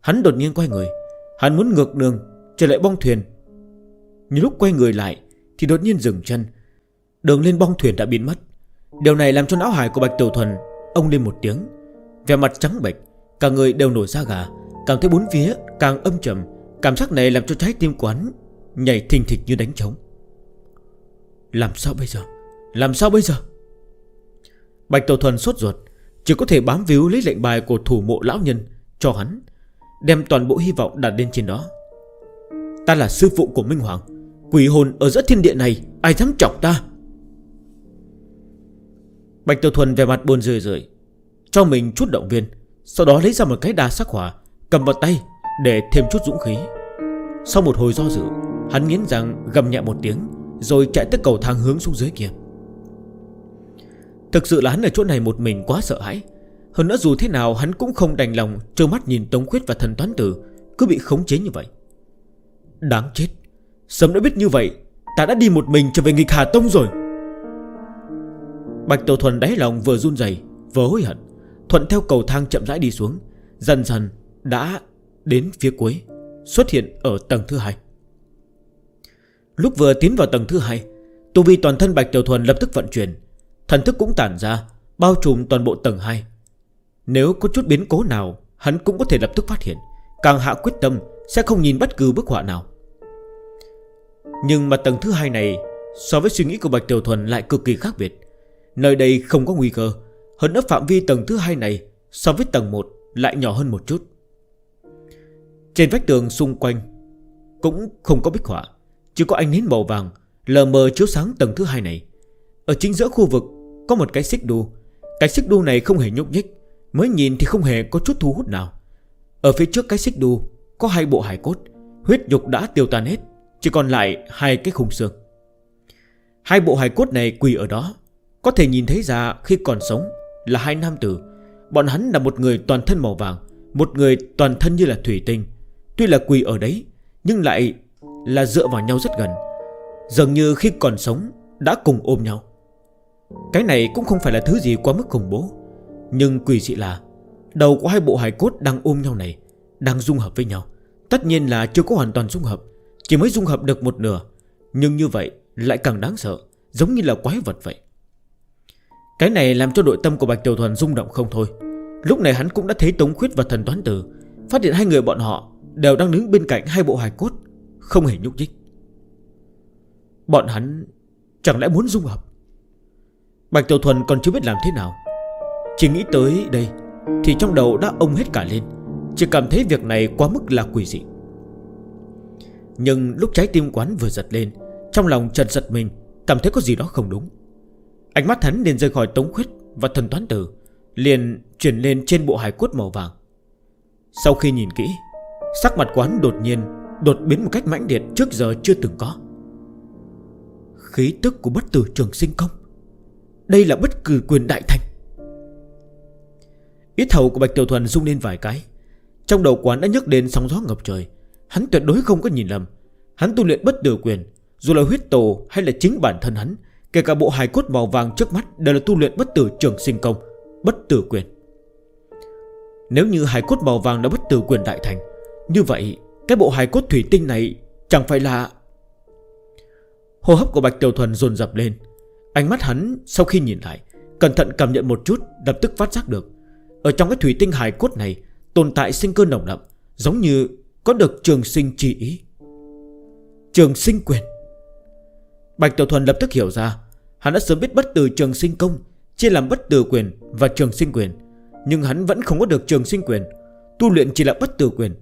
Hắn đột nhiên quay người. Hắn muốn ngược đường, trở lại bong thuyền. Nhưng lúc quay người lại Thì đột nhiên dừng chân. Đường lên bong thuyền đã biến mất. Điều này làm cho não hải của Bạch Tiểu Thuần Ông lên một tiếng. Về mặt trắng bệch, Cả người đều nổi da gà. Cảm thấy bốn phía, càng âm trầm. Cảm giác này làm cho trái tim của hắn Nhảy thình thịch như đánh trống. Làm sao bây giờ? Làm sao bây giờ? Bạch Tổ Thuần sốt ruột, Chỉ có thể bám víu lấy lệnh bài của thủ mộ lão nhân Cho hắn, Đem toàn bộ hy vọng đặt lên trên đó. Ta là sư phụ của Minh Hoàng, Quỷ hồn ở giữa thiên địa này, Ai dám chọc ta? Bạch Tiểu Thuần về mặt buồn rười rời Cho mình chút động viên, Sau đó lấy ra một cái đa sắc hỏa Cầm vào tay để thêm chút dũng khí. Sau một hồi do dự, Hắn nghiến rằng gầm nhẹ một tiếng, Rồi chạy tới cầu thang hướng xuống dưới kia. Thực sự là hắn ở chỗ này một mình quá sợ hãi. Hơn nữa dù thế nào, hắn cũng không đành lòng Trơ mắt nhìn Tống Khuyết và thần toán tử, Cứ bị khống chế như vậy. Đáng chết, Sớm đã biết như vậy, Ta đã đi một mình trở về nghịch Hà Tông rồi. Bạch Tiểu Thuần đáy lòng vừa run dày Vừa hối hận, Thuận theo cầu thang chậm rãi đi xuống, Dần dần đã đến phía cuối, Xuất hiện ở tầng thứ hai. Lúc vừa tiến vào tầng thứ hai, Tu vi toàn thân Bạch Tiểu Thuần lập tức vận chuyển, Thần thức cũng tản ra, Bao trùm toàn bộ tầng 2 Nếu có chút biến cố nào, Hắn cũng có thể lập tức phát hiện, Càng hạ quyết tâm sẽ không nhìn bất cứ bức họa nào. Nhưng mà tầng thứ hai này, So với suy nghĩ của Bạch Tiểu Thuần lại cực kỳ khác biệt. Nơi đây không có nguy cơ, Hơn nữa phạm vi tầng thứ hai này So với tầng 1 lại nhỏ hơn một chút. Trên vách tường xung quanh Cũng không có bích họa, Chỉ có ánh nến màu vàng Lờ mờ chiếu sáng tầng thứ hai này. Ở chính giữa khu vực có một cái xích đu. Cái xích đu này không hề nhúc nhích, Mới nhìn thì không hề có chút thu hút nào. Ở phía trước cái xích đu Có hai bộ hải cốt, Huyết dục đã tiêu tan hết, Chỉ còn lại hai cái khung xương. Hai bộ hải cốt này quỳ ở đó, Có thể nhìn thấy ra khi còn sống Là hai nam tử. Bọn hắn là một người toàn thân màu vàng, Một người toàn thân như là thủy tinh. Tuy là quỳ ở đấy, Nhưng lại là dựa vào nhau rất gần. Dường như khi còn sống, Đã cùng ôm nhau. Cái này cũng không phải là thứ gì quá mức khủng bố. Nhưng quỷ dị là, Đầu của hai bộ hài cốt đang ôm nhau này, Đang dung hợp với nhau. Tất nhiên là chưa có hoàn toàn dung hợp, Chỉ mới dung hợp được một nửa. Nhưng như vậy lại càng đáng sợ, Giống như là quái vật vậy. Cái này làm cho đội tâm của Bạch Tiểu Thuần rung động không thôi. Lúc này hắn cũng đã thấy Tống Khuyết và Thần Toán Tử Phát hiện hai người bọn họ Đều đang đứng bên cạnh hai bộ hài cốt, Không hề nhúc nhích. Bọn hắn chẳng lẽ muốn dung hợp? Bạch Tiểu Thuần còn chưa biết làm thế nào. Chỉ nghĩ tới đây, Thì trong đầu đã ông hết cả lên, Chỉ cảm thấy việc này quá mức là quỷ dị. Nhưng lúc trái tim quán vừa giật lên, Trong lòng trần giật mình, Cảm thấy có gì đó không đúng. Ánh mắt hắn liền rời khỏi tống khuyết Và thần toán tử, Liền chuyển lên trên bộ hài cốt màu vàng. Sau khi nhìn kỹ Sắc mặt quán đột nhiên Đột biến một cách mãnh liệt trước giờ chưa từng có. Khí tức của bất tử trường sinh công Đây là bất cử quyền đại thành. Ít hầu của Bạch Tiểu Thuần rung lên vài cái. Trong đầu quán đã nhấc đến sóng gió ngập trời. Hắn tuyệt đối không có nhìn lầm. Hắn tu luyện bất tử quyền, Dù là huyết tổ hay là chính bản thân hắn, Kể cả bộ hài cốt màu vàng trước mắt Đều là tu luyện bất tử trường sinh công, Bất tử quyền. Nếu như hài cốt màu vàng đã bất tử quyền đại thành như vậy, Cái bộ hài cốt thủy tinh này Chẳng phải là Hô hấp của Bạch Tiểu Thuần dồn dập lên. Ánh mắt hắn sau khi nhìn lại, Cẩn thận cảm nhận một chút, lập tức phát giác được. Ở trong cái thủy tinh hài cốt này, Tồn tại sinh cơ nồng đậm, Giống như có được trường sinh chỉ ý. Trường sinh quyền. Bạch Tiểu Thuần lập tức hiểu ra, Hắn đã sớm biết bất tử trường sinh công, Chia làm bất tử quyền và trường sinh quyền. Nhưng hắn vẫn không có được trường sinh quyền, Tu luyện chỉ là bất tử quyền.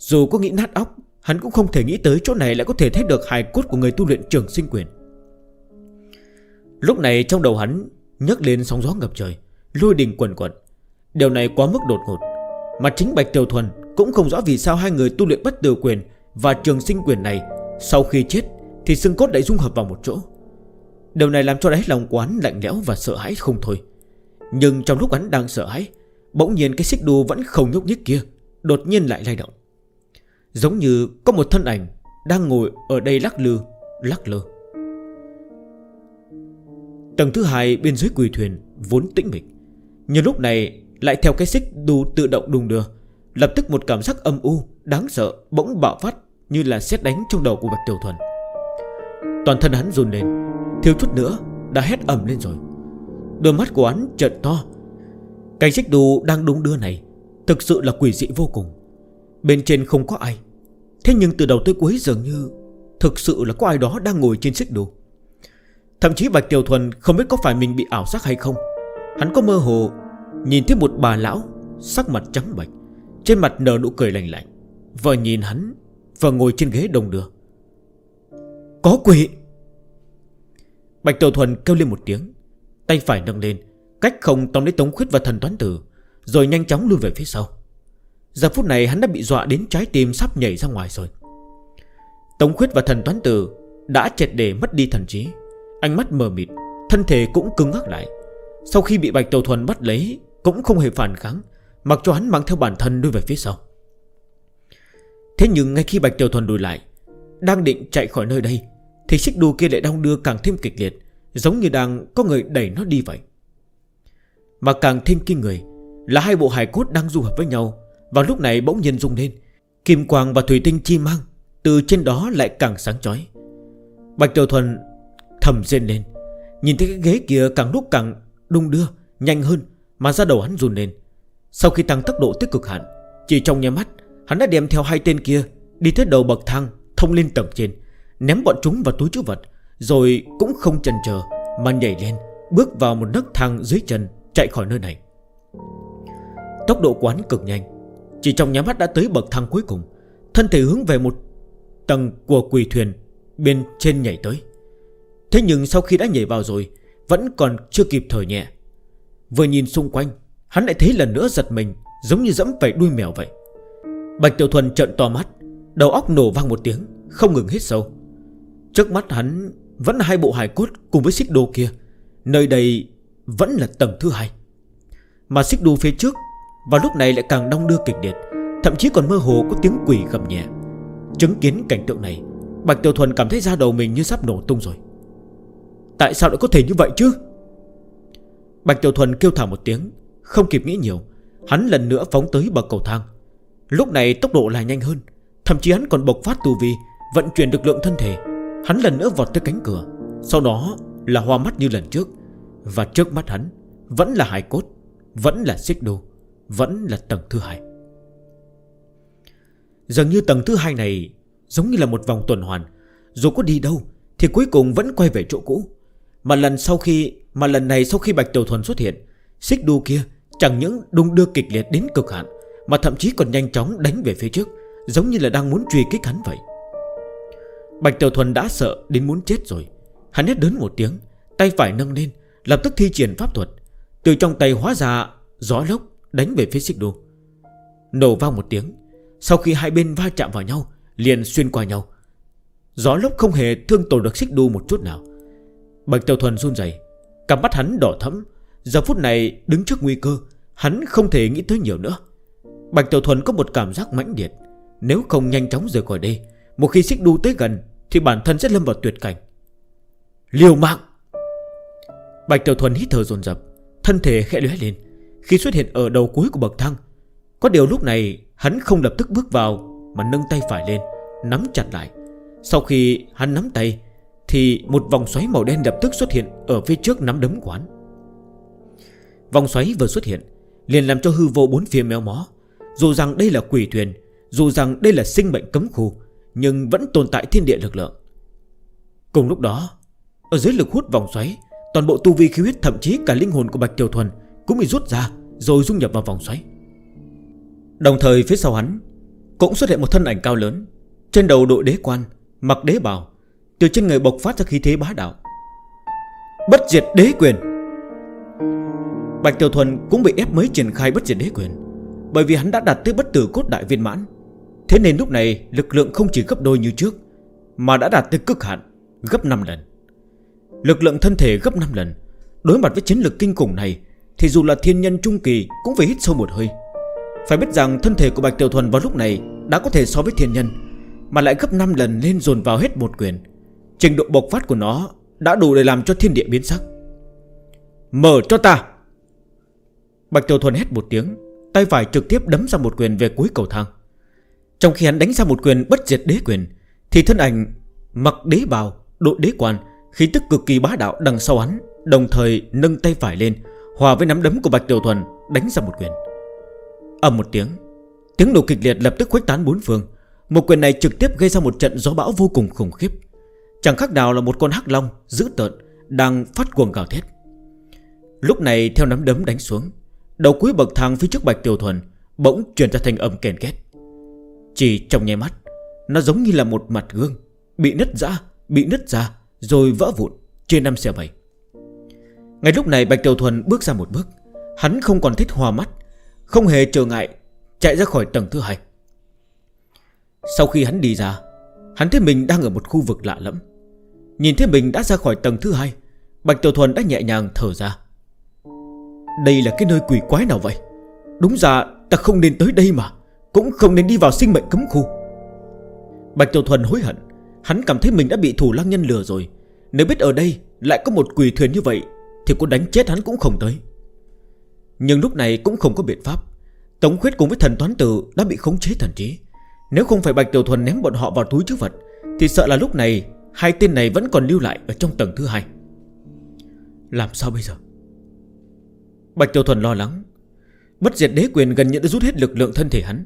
Dù có nghĩ nát óc, Hắn cũng không thể nghĩ tới chỗ này lại có thể thấy được hài cốt của người tu luyện trường sinh quyền. Lúc này trong đầu hắn nhấc lên sóng gió ngập trời, Lôi đình quần quần Điều này quá mức đột ngột, Mà chính Bạch Tiểu Thuần cũng không rõ vì sao hai người tu luyện bất tử quyền Và trường sinh quyền này Sau khi chết thì xương cốt lại dung hợp vào một chỗ. Điều này làm cho đáy lòng quán lạnh lẽo và sợ hãi không thôi. Nhưng trong lúc hắn đang sợ hãi, Bỗng nhiên cái xích đu vẫn không nhúc nhích kia Đột nhiên lại lay động. Giống như có một thân ảnh Đang ngồi ở đây lắc lư, Lắc lơ. Tầng thứ hai bên dưới quỳ thuyền Vốn tĩnh mịch, Nhưng lúc này lại theo cái xích đu tự động đùng đưa, Lập tức một cảm giác âm u Đáng sợ bỗng bạo phát Như là xét đánh trong đầu của Bạch Tiểu Thuần. Toàn thân hắn run lên, Thiếu chút nữa đã hét ẩm lên rồi. Đôi mắt của hắn trợn to. Cái xích đu đang đung đưa này Thực sự là quỷ dị vô cùng. Bên trên không có ai. Thế nhưng từ đầu tới cuối dường như Thực sự là có ai đó đang ngồi trên xích đồ. Thậm chí Bạch Tiểu Thuần không biết có phải mình bị ảo giác hay không. Hắn có mơ hồ Nhìn thấy một bà lão Sắc mặt trắng bạch Trên mặt nở nụ cười lành lạnh, Vừa nhìn hắn, Vừa ngồi trên ghế đồng đưa. Có quỷ! Bạch Tiểu Thuần kêu lên một tiếng, Tay phải nâng lên, Cách không tông lấy Tống Khuyết và thần toán tử, Rồi nhanh chóng lui về phía sau. Giờ phút này hắn đã bị dọa đến trái tim sắp nhảy ra ngoài rồi. Tống khuyết và thần toán tử Đã chệt để mất đi thần trí. Ánh mắt mờ mịt, Thân thể cũng cứng ngắc lại. Sau khi bị Bạch Tàu Thuần bắt lấy, Cũng không hề phản kháng, Mặc cho hắn mang theo bản thân đuôi về phía sau. Thế nhưng ngay khi Bạch Tiểu Thuần đùi lại, Đang định chạy khỏi nơi đây, Thì xích đu kia lại đong đưa càng thêm kịch liệt, Giống như đang có người đẩy nó đi vậy. Mà càng thêm kinh người, Là hai bộ hài cốt đang du hợp với nhau vào lúc này bỗng nhiên rung lên. Kim quang và thủy tinh chi mang Từ trên đó lại càng sáng chói. Bạch Tiểu Thuần thầm rên lên. Nhìn thấy cái ghế kia càng lúc càng đung đưa, Nhanh hơn, mà ra đầu hắn run lên. Sau khi tăng tốc độ tích cực hẳn, Chỉ trong nhà mắt, Hắn đã đem theo hai tên kia Đi tới đầu bậc thang thông lên tầng trên, Ném bọn chúng vào túi chữ vật, Rồi cũng không chần chờ Mà nhảy lên, Bước vào một nấc thang dưới chân Chạy khỏi nơi này. Tốc độ quán cực nhanh chỉ trong nhắm mắt đã tới bậc thang cuối cùng, Thân thể hướng về một tầng của quỳ thuyền Bên trên nhảy tới. Thế nhưng sau khi đã nhảy vào rồi, Vẫn còn chưa kịp thở nhẹ. Vừa nhìn xung quanh, Hắn lại thấy lần nữa giật mình, Giống như dẫm phải đuôi mèo vậy. Bạch Tiểu Thuần trợn to mắt, Đầu óc nổ vang một tiếng, Không ngừng hít sâu. Trước mắt hắn vẫn là hai bộ hài cốt cùng với xích đô kia, Nơi đây vẫn là tầng thứ hai. Mà xích đô phía trước và lúc này lại càng đông đưa kịch liệt, Thậm chí còn mơ hồ có tiếng quỷ gầm nhẹ. Chứng kiến cảnh tượng này, Bạch Tiểu Thuần cảm thấy da đầu mình như sắp nổ tung rồi. Tại sao lại có thể như vậy chứ? Bạch Tiểu Thuần kêu thả một tiếng, Không kịp nghĩ nhiều, Hắn lần nữa phóng tới bậc cầu thang. Lúc này tốc độ là nhanh hơn, Thậm chí hắn còn bộc phát tù vi, Vận chuyển được lượng thân thể. Hắn lần nữa vọt tới cánh cửa, Sau đó là hoa mắt như lần trước. Và trước mắt hắn, Vẫn là hải cốt, Vẫn là xích đô. Vẫn là tầng thứ hai. Dường như tầng thứ hai này Giống như là một vòng tuần hoàn, Dù có đi đâu Thì cuối cùng vẫn quay về chỗ cũ. Mà lần sau khi, Mà lần này sau khi Bạch Tiểu Thuần xuất hiện, Xích đu kia chẳng những đung đưa kịch liệt đến cực hạn, Mà thậm chí còn nhanh chóng đánh về phía trước, Giống như là đang muốn truy kích hắn vậy. Bạch Tiểu Thuần đã sợ đến muốn chết rồi. Hắn hét đớn một tiếng, Tay phải nâng lên, Lập tức thi triển pháp thuật. Từ trong tay hóa ra gió lốc Đánh về phía xích đô Nổ vang một tiếng, Sau khi hai bên va chạm vào nhau, Liền xuyên qua nhau. Gió lốc không hề thương tổn được xích đu một chút nào. Bạch Tiểu Thuần run dày Cặp mắt hắn đỏ thẫm. Giờ phút này đứng trước nguy cơ, Hắn không thể nghĩ tới nhiều nữa. Bạch Tiểu Thuần có một cảm giác mãnh liệt. Nếu không nhanh chóng rời khỏi đây, Một khi xích đu tới gần, Thì bản thân sẽ lâm vào tuyệt cảnh. Liều mạng! Bạch Tiểu Thuần hít thở dồn dập, Thân thể khẽ lóe lên. Khi xuất hiện ở đầu cuối của bậc thang, Có điều lúc này hắn không lập tức bước vào, Mà nâng tay phải lên, Nắm chặt lại. Sau khi hắn nắm tay, Thì một vòng xoáy màu đen lập tức xuất hiện Ở phía trước nắm đấm quán Vòng xoáy vừa xuất hiện, Liền làm cho hư vô bốn phía méo mó. Dù rằng đây là quỷ thuyền, Dù rằng đây là sinh bệnh cấm khu, Nhưng vẫn tồn tại thiên địa lực lượng. Cùng lúc đó, Ở dưới lực hút vòng xoáy, Toàn bộ tu vi khí huyết thậm chí cả linh hồn của Bạch Tiểu Thuần cũng bị rút ra, Rồi dung nhập vào vòng xoáy. Đồng thời, phía sau hắn Cũng xuất hiện một thân ảnh cao lớn. Trên đầu đội đế quan, Mặc đế bào, Từ trên người bộc phát ra khí thế bá đạo. Bất diệt đế quyền. Bạch Tiểu Thuần cũng bị ép mới triển khai bất diệt đế quyền, Bởi vì hắn đã đạt tới bất tử cốt đại viên mãn. Thế nên lúc này, lực lượng không chỉ gấp đôi như trước, Mà đã đạt tới cực hạn, Gấp 5 lần. Lực lượng thân thể gấp 5 lần. Đối mặt với chiến lực kinh khủng này thì dù là thiên nhân trung kỳ Cũng phải hít sâu một hơi. Phải biết rằng thân thể của Bạch Tiểu Thuần vào lúc này Đã có thể so với thiên nhân Mà lại gấp 5 lần lên dồn vào hết một quyền. Trình độ bộc phát của nó Đã đủ để làm cho thiên địa biến sắc. Mở cho ta! Bạch Tiểu Thuần hét một tiếng Tay phải trực tiếp đấm ra một quyền về cuối cầu thang. Trong khi hắn đánh ra một quyền bất diệt đế quyền Thì thân ảnh mặc đế bào, đội đế quan Khí tức cực kỳ bá đạo đằng sau hắn Đồng thời nâng tay phải lên Hòa với nắm đấm của Bạch Tiểu Thuần, Đánh ra một quyền. Âm một tiếng Tiếng nổ kịch liệt lập tức khuếch tán bốn phương. Một quyền này trực tiếp gây ra một trận gió bão vô cùng khủng khiếp. Chẳng khác nào là một con hắc long Dữ tợn Đang phát cuồng gào thét. Lúc này, theo nắm đấm đánh xuống, Đầu cuối bậc thang phía trước Bạch Tiểu Thuần Bỗng truyền ra thành âm kèn két. Chỉ trong nháy mắt, Nó giống như là một mặt gương, Bị nứt ra, Bị nứt ra, Rồi vỡ vụn trên năm xe 7 ngay lúc này Bạch Tiểu Thuần bước ra một bước. Hắn không còn thích hòa mắt, Không hề trở ngại, Chạy ra khỏi tầng thứ hai. Sau khi hắn đi ra, Hắn thấy mình đang ở một khu vực lạ lẫm. Nhìn thấy mình đã ra khỏi tầng thứ hai, Bạch Tiểu Thuần đã nhẹ nhàng thở ra. Đây là cái nơi quỷ quái nào vậy? Đúng ra ta không nên tới đây mà, Cũng không nên đi vào sinh mệnh cấm khu. Bạch Tiểu Thuần hối hận, Hắn cảm thấy mình đã bị thủ lăng nhân lừa rồi. Nếu biết ở đây lại có một quỷ thuyền như vậy thì có đánh chết hắn cũng không tới. Nhưng lúc này cũng không có biện pháp. Tống khuyết cùng với thần toán tử Đã bị khống chế thần trí. Nếu không phải Bạch Tiểu Thuần ném bọn họ vào túi chứa vật, Thì sợ là lúc này Hai tên này vẫn còn lưu lại ở trong tầng thứ hai. Làm sao bây giờ? Bạch Tiểu Thuần lo lắng. Bất diệt đế quyền gần như đã rút hết lực lượng thân thể hắn.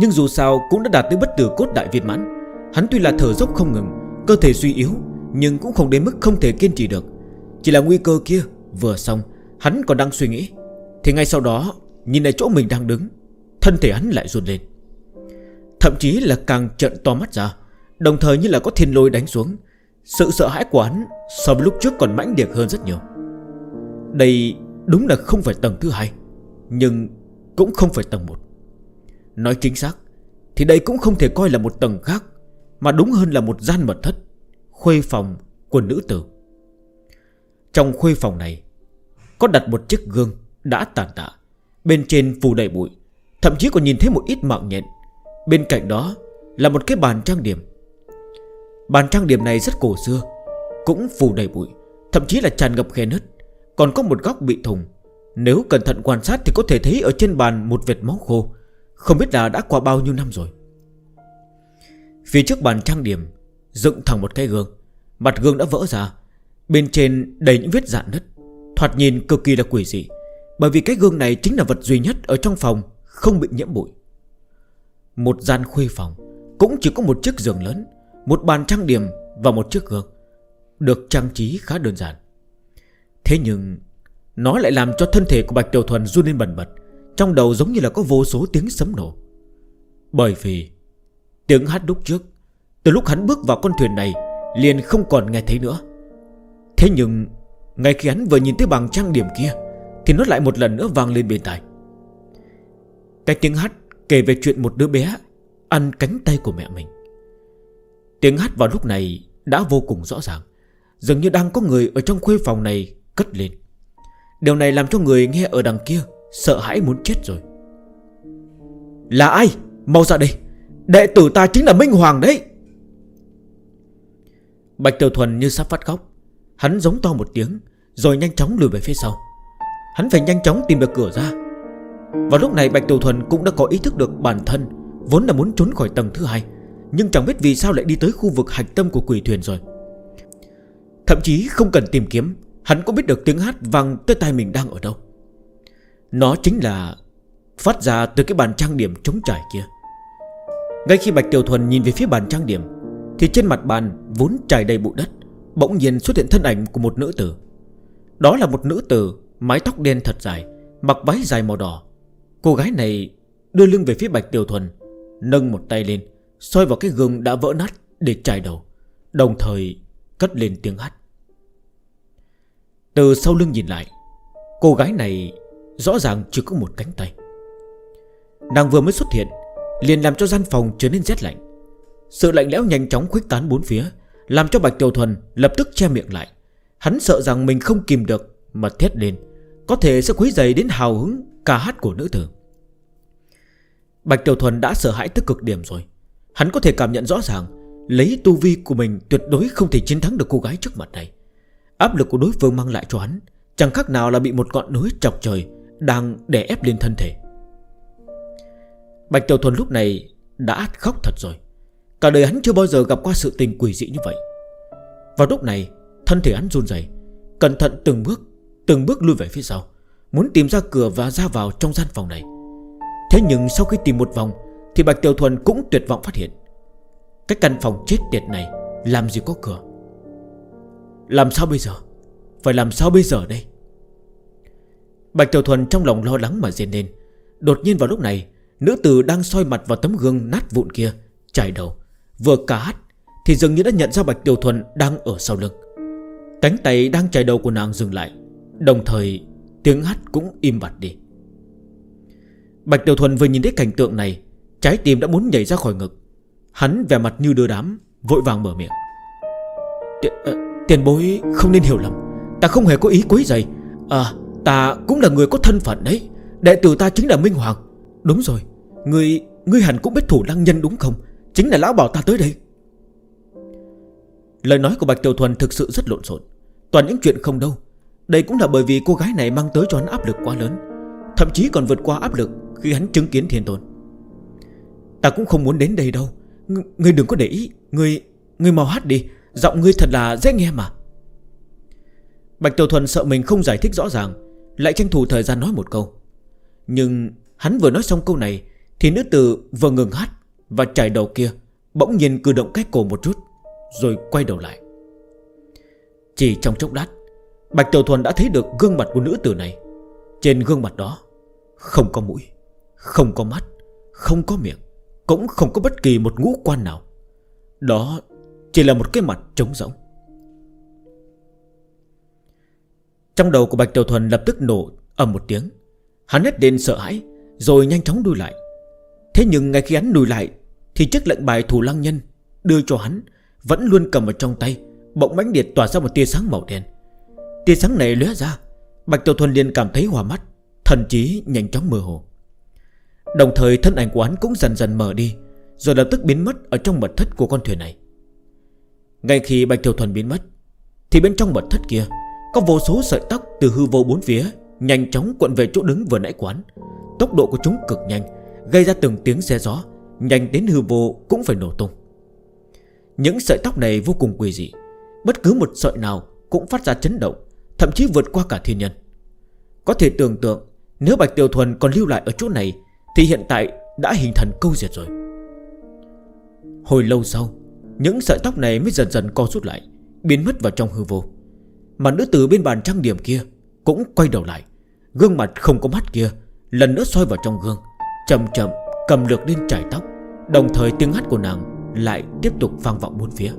Nhưng dù sao cũng đã đạt tới bất tử cốt đại viên mãn. Hắn tuy là thở dốc không ngừng, Cơ thể suy yếu, Nhưng cũng không đến mức không thể kiên trì được. Chỉ là nguy cơ kia, vừa xong, Hắn còn đang suy nghĩ. Thì ngay sau đó, nhìn lại chỗ mình đang đứng, Thân thể hắn lại ruột lên. Thậm chí là càng trận to mắt ra, Đồng thời như là có thiên lôi đánh xuống. Sự sợ hãi của hắn So với lúc trước còn mãnh liệt hơn rất nhiều. Đây đúng là không phải tầng thứ hai, Nhưng cũng không phải tầng 1 Nói chính xác, Thì đây cũng không thể coi là một tầng khác, Mà đúng hơn là một gian mật thất, Khuê phòng của nữ tử. Trong khuê phòng này, Có đặt một chiếc gương đã tàn tạ. Bên trên phủ đầy bụi, Thậm chí còn nhìn thấy một ít mạng nhện. Bên cạnh đó là một cái bàn trang điểm. Bàn trang điểm này rất cổ xưa, Cũng phủ đầy bụi, Thậm chí là tràn ngập khe nứt. Còn có một góc bị thùng Nếu cẩn thận quan sát thì có thể thấy ở trên bàn một vệt máu khô. Không biết là đã qua bao nhiêu năm rồi. Phía trước bàn trang điểm, Dựng thẳng một cái gương. Mặt gương đã vỡ ra Bên trên đầy những vết dạn nứt. Thoạt nhìn cực kỳ là quỷ dị, Bởi vì cái gương này chính là vật duy nhất Ở trong phòng không bị nhiễm bụi. Một gian khuê phòng, Cũng chỉ có một chiếc giường lớn, Một bàn trang điểm và một chiếc gương, Được trang trí khá đơn giản. Thế nhưng, Nó lại làm cho thân thể của Bạch Tiểu Thuần run lên bẩn bật, Trong đầu giống như là có vô số tiếng sấm nổ. Bởi vì, Tiếng hát lúc trước, Từ lúc hắn bước vào con thuyền này, Liền không còn nghe thấy nữa. Thế nhưng, Ngay khi hắn vừa nhìn thấy bằng trang điểm kia, Thì nó lại một lần nữa vang lên bên tai. Cái tiếng hát kể về chuyện một đứa bé Ăn cánh tay của mẹ mình. Tiếng hát vào lúc này Đã vô cùng rõ ràng, Dường như đang có người ở trong khuê phòng này Cất lên. Điều này làm cho người nghe ở đằng kia Sợ hãi muốn chết rồi. Là ai? Mau ra đây. Đệ tử ta chính là Minh Hoàng đấy. Bạch Tiểu Thuần như sắp phát khóc Hắn giống to một tiếng, Rồi nhanh chóng lùi về phía sau. Hắn phải nhanh chóng tìm được cửa ra. Và lúc này, Bạch Tiểu Thuần cũng đã có ý thức được bản thân Vốn là muốn trốn khỏi tầng thứ hai, Nhưng chẳng biết vì sao lại đi tới khu vực hạch tâm của quỷ thuyền rồi. Thậm chí không cần tìm kiếm, Hắn cũng biết được tiếng hát vang tới tay mình đang ở đâu. Nó chính là Phát ra từ cái bàn trang điểm trống trải kia. Ngay khi Bạch Tiểu Thuần nhìn về phía bàn trang điểm, Thì trên mặt bàn vốn trải đầy bụi đất Bỗng nhiên xuất hiện thân ảnh của một nữ tử. Đó là một nữ tử, Mái tóc đen thật dài, Mặc váy dài màu đỏ. Cô gái này đưa lưng về phía Bạch Tiểu Thuần, Nâng một tay lên, soi vào cái gương đã vỡ nát để chải đầu, Đồng thời cất lên tiếng hát. Từ sau lưng nhìn lại, Cô gái này rõ ràng chỉ có một cánh tay. Nàng vừa mới xuất hiện, Liền làm cho gian phòng trở nên rét lạnh. Sự lạnh lẽo nhanh chóng khuếch tán bốn phía làm cho Bạch Tiểu Thuần lập tức che miệng lại. Hắn sợ rằng mình không kìm được Mà thét lên. Có thể sẽ quấy dày đến hào hứng ca hát của nữ tử. Bạch Tiểu Thuần đã sợ hãi tới cực điểm rồi. Hắn có thể cảm nhận rõ ràng, Lấy tu vi của mình tuyệt đối không thể chiến thắng được cô gái trước mặt này. Áp lực của đối phương mang lại cho hắn, Chẳng khác nào là bị một ngọn núi chọc trời Đang đè ép lên thân thể. Bạch Tiểu Thuần lúc này đã khóc thật rồi. Cả đời hắn chưa bao giờ gặp qua sự tình quỷ dị như vậy. Vào lúc này, Thân thể hắn run dày Cẩn thận từng bước Từng bước lui về phía sau, Muốn tìm ra cửa và ra vào trong gian phòng này. Thế nhưng sau khi tìm một vòng, Thì Bạch Tiểu Thuần cũng tuyệt vọng phát hiện, Cái căn phòng chết tiệt này Làm gì có cửa. Làm sao bây giờ? Phải làm sao bây giờ đây? Bạch Tiểu Thuần trong lòng lo lắng mà dên lên. Đột nhiên vào lúc này, Nữ tử đang soi mặt vào tấm gương nát vụn kia Chảy đầu Vừa cả hát Thì dường như đã nhận ra Bạch Tiểu Thuần đang ở sau lưng. Cánh tay đang chảy đầu của nàng dừng lại Đồng thời tiếng hát cũng im bặt đi. Bạch Tiểu Thuần vừa nhìn thấy cảnh tượng này Trái tim đã muốn nhảy ra khỏi ngực. Hắn vẻ mặt như đưa đám Vội vàng mở miệng. Ti uh, ờ, Tiền bối không nên hiểu lầm Ta không hề có ý quấy giày À ta cũng là người có thân phận đấy Đệ tử ta chính là Minh Hoàng. Đúng rồi Ngươi, ngươi hẳn cũng biết thủ lăng nhân đúng không? Chính là lão bảo ta tới đây. Lời nói của Bạch Tiểu Thuần thực sự rất lộn xộn. Toàn những chuyện không đâu. Đây cũng là bởi vì cô gái này mang tới cho hắn áp lực quá lớn. Thậm chí còn vượt qua áp lực Khi hắn chứng kiến thiên tôn. Ta cũng không muốn đến đây đâu. Ng Ngươi đừng có để ý. Ngươi, ngươi mau hát đi. Giọng ngươi thật là dễ nghe mà. Bạch Tiểu Thuần sợ mình không giải thích rõ ràng Lại tranh thủ thời gian nói một câu. Nhưng hắn vừa nói xong câu này Thì nữ tử vừa ngừng hát. Và chải đầu kia, Bỗng nhiên cử động cách cổ một chút, Rồi quay đầu lại. Chỉ trong chốc lát, Bạch Tiểu Thuần đã thấy được gương mặt của nữ tử này. Trên gương mặt đó, Không có mũi, Không có mắt, Không có miệng, Cũng không có bất kỳ một ngũ quan nào. Đó chỉ là một cái mặt trống rỗng. Trong đầu của Bạch Tiểu Thuần lập tức nổ ầm một tiếng. Hắn hết đến sợ hãi, Rồi nhanh chóng đuôi lại. Thế nhưng ngay khi hắn lùi lại, Thì chiếc lệnh bài thủ lăng nhân Đưa cho hắn Vẫn luôn cầm ở trong tay, Bỗng mãnh liệt tỏa ra một tia sáng màu đen. Tia sáng này lóe ra, Bạch Tiểu Thuần liền cảm thấy hòa mắt, Thần trí nhanh chóng mơ hồ. Đồng thời thân ảnh của hắn cũng dần dần mở đi, Rồi lập tức biến mất ở trong mật thất của con thuyền này. Ngay khi Bạch Tiểu Thuần biến mất, Thì bên trong mật thất kia Có vô số sợi tóc từ hư vô bốn phía Nhanh chóng cuộn về chỗ đứng vừa nãy quán Tốc độ của chúng cực nhanh Gây ra từng tiếng xe gió, Nhanh đến hư vô cũng phải nổ tung. Những sợi tóc này vô cùng quỷ dị, Bất cứ một sợi nào cũng phát ra chấn động, Thậm chí vượt qua cả thiên nhân. Có thể tưởng tượng, Nếu Bạch Tiểu Thuần còn lưu lại ở chỗ này, Thì hiện tại đã hình thành câu diệt rồi. Hồi lâu sau, Những sợi tóc này mới dần dần co rút lại, Biến mất vào trong hư vô. Mà nữ tử bên bàn trang điểm kia Cũng quay đầu lại, Gương mặt không có mắt kia Lần nữa soi vào trong gương. Chậm chậm, cầm lược lên chải tóc. Đồng thời tiếng hát của nàng Lại tiếp tục vang vọng bốn phía.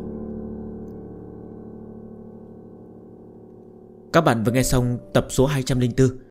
Các bạn vừa nghe xong tập số 204